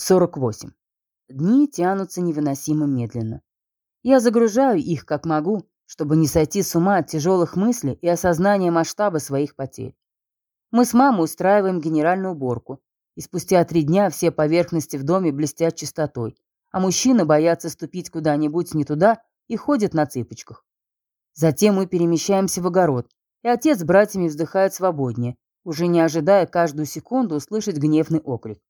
48. Дни тянутся невыносимо медленно. Я загружаю их как могу, чтобы не сойти с ума от тяжелых мыслей и осознания масштаба своих потерь. Мы с мамой устраиваем генеральную уборку, и спустя три дня все поверхности в доме блестят чистотой, а мужчины боятся ступить куда-нибудь не туда и ходят на цыпочках. Затем мы перемещаемся в огород, и отец с братьями вздыхает свободнее, уже не ожидая каждую секунду услышать гневный окрик.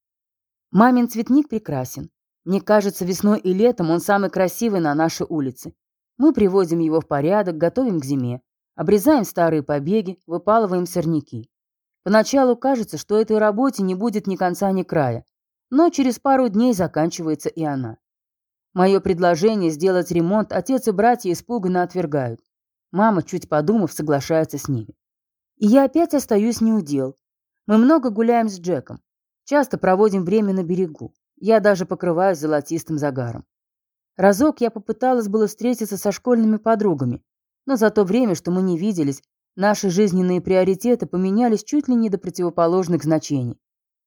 Мамин цветник прекрасен. Мне кажется, весной и летом он самый красивый на нашей улице. Мы приводим его в порядок, готовим к зиме. Обрезаем старые побеги, выпалываем сорняки. Поначалу кажется, что этой работе не будет ни конца, ни края. Но через пару дней заканчивается и она. Мое предложение сделать ремонт отец и братья испуганно отвергают. Мама, чуть подумав, соглашается с ними. И я опять остаюсь неудел. Мы много гуляем с Джеком. Часто проводим время на берегу. Я даже покрываюсь золотистым загаром. Разок я попыталась было встретиться со школьными подругами, но за то время, что мы не виделись, наши жизненные приоритеты поменялись чуть ли не до противоположных значений.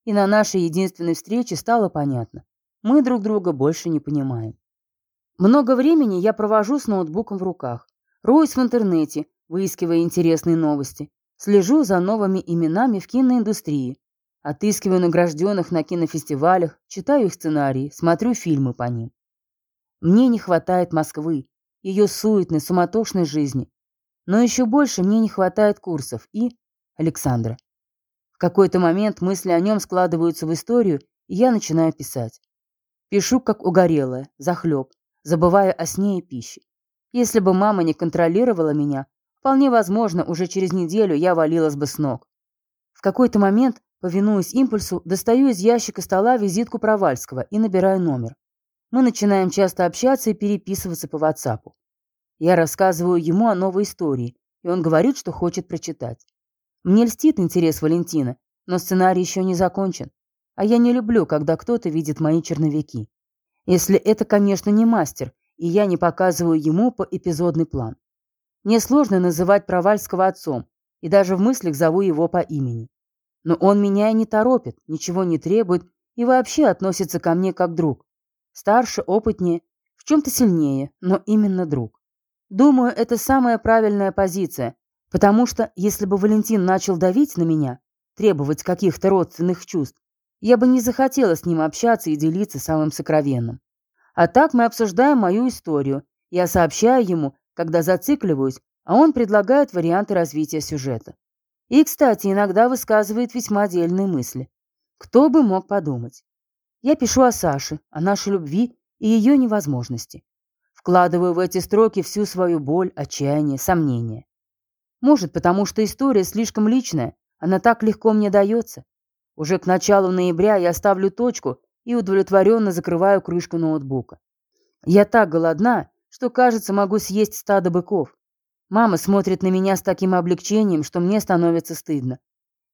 И на нашей единственной встрече стало понятно. Мы друг друга больше не понимаем. Много времени я провожу с ноутбуком в руках. Роюсь в интернете, выискивая интересные новости. Слежу за новыми именами в киноиндустрии. Отыскиваю награжденных на кинофестивалях, читаю их сценарии, смотрю фильмы по ним. Мне не хватает Москвы, ее суетной, суматошной жизни. Но еще больше мне не хватает курсов и Александра. В какой-то момент мысли о нем складываются в историю, и я начинаю писать. Пишу, как угорелая, захлеб, забывая о сне и пище. Если бы мама не контролировала меня, вполне возможно, уже через неделю я валилась бы с ног. В какой-то момент Повинуясь импульсу, достаю из ящика стола визитку Провальского и набираю номер. Мы начинаем часто общаться и переписываться по WhatsApp. Я рассказываю ему о новой истории, и он говорит, что хочет прочитать. Мне льстит интерес Валентина, но сценарий еще не закончен. А я не люблю, когда кто-то видит мои черновики. Если это, конечно, не мастер, и я не показываю ему по эпизодный план. Мне сложно называть Провальского отцом, и даже в мыслях зову его по имени. Но он меня не торопит, ничего не требует и вообще относится ко мне как друг. Старше, опытнее, в чем-то сильнее, но именно друг. Думаю, это самая правильная позиция, потому что если бы Валентин начал давить на меня, требовать каких-то родственных чувств, я бы не захотела с ним общаться и делиться самым сокровенным. А так мы обсуждаем мою историю. Я сообщаю ему, когда зацикливаюсь, а он предлагает варианты развития сюжета. И, кстати, иногда высказывает весьма отдельные мысли. Кто бы мог подумать? Я пишу о Саше, о нашей любви и ее невозможности. Вкладываю в эти строки всю свою боль, отчаяние, сомнения. Может, потому что история слишком личная, она так легко мне дается. Уже к началу ноября я ставлю точку и удовлетворенно закрываю крышку ноутбука. Я так голодна, что, кажется, могу съесть стадо быков. Мама смотрит на меня с таким облегчением, что мне становится стыдно.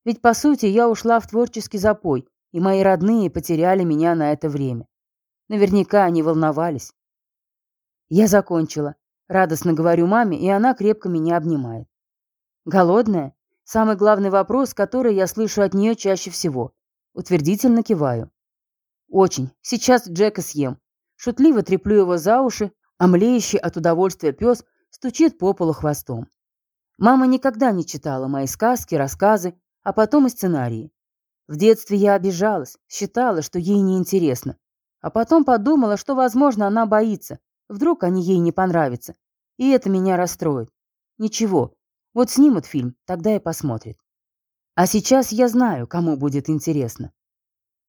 Ведь, по сути, я ушла в творческий запой, и мои родные потеряли меня на это время. Наверняка они волновались. Я закончила. Радостно говорю маме, и она крепко меня обнимает. Голодная? Самый главный вопрос, который я слышу от нее чаще всего. Утвердительно киваю. Очень. Сейчас Джека съем. Шутливо треплю его за уши, а млеющий от удовольствия пес – стучит по полу хвостом. Мама никогда не читала мои сказки, рассказы, а потом и сценарии. В детстве я обижалась, считала, что ей неинтересно. А потом подумала, что, возможно, она боится. Вдруг они ей не понравятся. И это меня расстроит. Ничего, вот снимут фильм, тогда и посмотрит. А сейчас я знаю, кому будет интересно.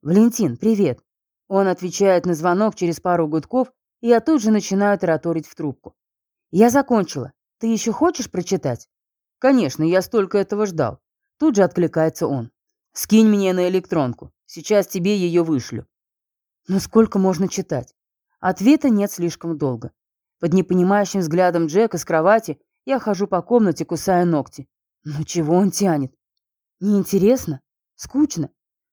«Валентин, привет!» Он отвечает на звонок через пару гудков, и я тут же начинаю тараторить в трубку. «Я закончила. Ты еще хочешь прочитать?» «Конечно, я столько этого ждал». Тут же откликается он. «Скинь мне на электронку. Сейчас тебе ее вышлю». «Но сколько можно читать?» Ответа нет слишком долго. Под непонимающим взглядом Джека с кровати я хожу по комнате, кусая ногти. Ну чего он тянет? Неинтересно? Скучно?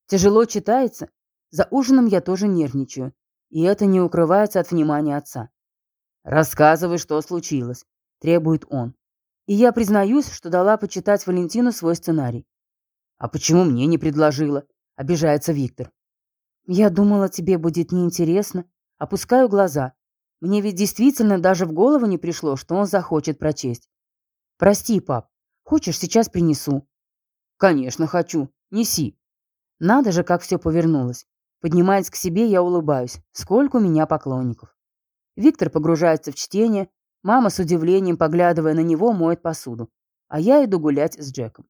Тяжело читается? За ужином я тоже нервничаю. И это не укрывается от внимания отца. «Рассказывай, что случилось», — требует он. И я признаюсь, что дала почитать Валентину свой сценарий. «А почему мне не предложила?» — обижается Виктор. Я думала, тебе будет неинтересно. Опускаю глаза. Мне ведь действительно даже в голову не пришло, что он захочет прочесть. Прости, пап. Хочешь, сейчас принесу? Конечно, хочу. Неси. Надо же, как все повернулось. Поднимаясь к себе, я улыбаюсь. Сколько у меня поклонников. Виктор погружается в чтение, мама с удивлением, поглядывая на него, моет посуду. А я иду гулять с Джеком.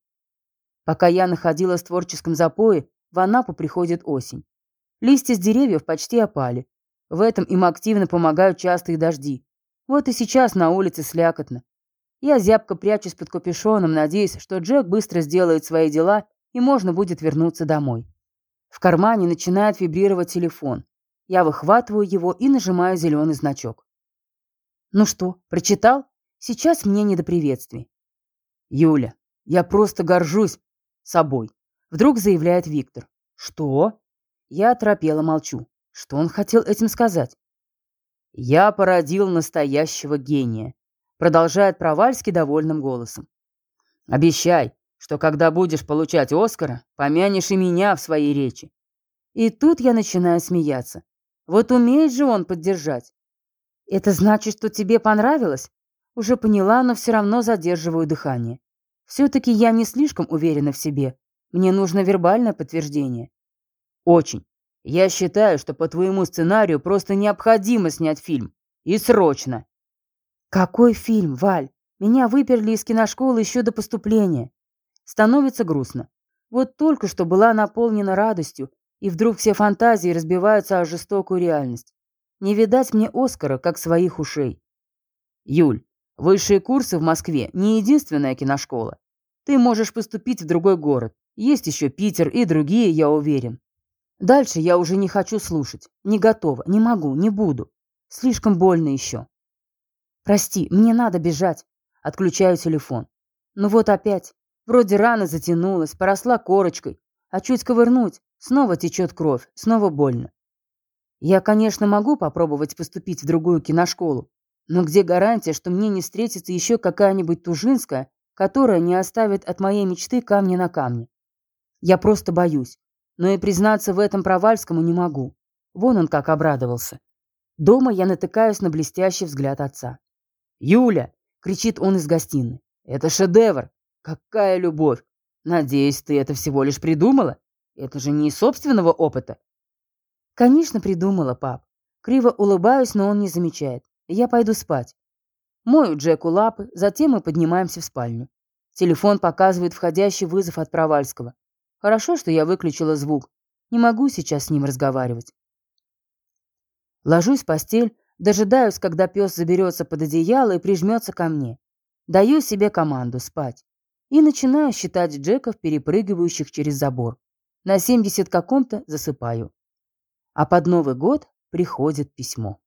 Пока я находилась в творческом запое, в Анапу приходит осень. Листья с деревьев почти опали. В этом им активно помогают частые дожди. Вот и сейчас на улице слякотно. Я зябко прячусь под капюшоном, надеясь, что Джек быстро сделает свои дела и можно будет вернуться домой. В кармане начинает вибрировать телефон. Я выхватываю его и нажимаю зеленый значок. «Ну что, прочитал? Сейчас мне не до приветствий». «Юля, я просто горжусь собой», — вдруг заявляет Виктор. «Что?» Я оторопела молчу. Что он хотел этим сказать? «Я породил настоящего гения», — продолжает Провальский довольным голосом. «Обещай, что когда будешь получать Оскара, помянешь и меня в своей речи». И тут я начинаю смеяться. Вот умеет же он поддержать. Это значит, что тебе понравилось? Уже поняла, но все равно задерживаю дыхание. Все-таки я не слишком уверена в себе. Мне нужно вербальное подтверждение. Очень. Я считаю, что по твоему сценарию просто необходимо снять фильм. И срочно. Какой фильм, Валь? Меня выперли из киношколы еще до поступления. Становится грустно. Вот только что была наполнена радостью, и вдруг все фантазии разбиваются о жестокую реальность. Не видать мне Оскара, как своих ушей. Юль, высшие курсы в Москве не единственная киношкола. Ты можешь поступить в другой город. Есть еще Питер и другие, я уверен. Дальше я уже не хочу слушать. Не готова, не могу, не буду. Слишком больно еще. Прости, мне надо бежать. Отключаю телефон. Ну вот опять. Вроде рана затянулась, поросла корочкой. А чуть ковырнуть, снова течет кровь, снова больно. Я, конечно, могу попробовать поступить в другую киношколу, но где гарантия, что мне не встретится еще какая-нибудь Тужинская, которая не оставит от моей мечты камни на камне? Я просто боюсь. Но и признаться в этом Провальскому не могу. Вон он как обрадовался. Дома я натыкаюсь на блестящий взгляд отца. «Юля!» — кричит он из гостиной. «Это шедевр! Какая любовь! Надеюсь, ты это всего лишь придумала? Это же не из собственного опыта!» «Конечно, придумала, пап. Криво улыбаюсь, но он не замечает. Я пойду спать. Мою Джеку лапы, затем мы поднимаемся в спальню. Телефон показывает входящий вызов от Провальского. Хорошо, что я выключила звук. Не могу сейчас с ним разговаривать. Ложусь в постель, дожидаюсь, когда пес заберется под одеяло и прижмется ко мне. Даю себе команду спать. И начинаю считать Джеков, перепрыгивающих через забор. На 70 каком-то засыпаю. А под Новый год приходит письмо.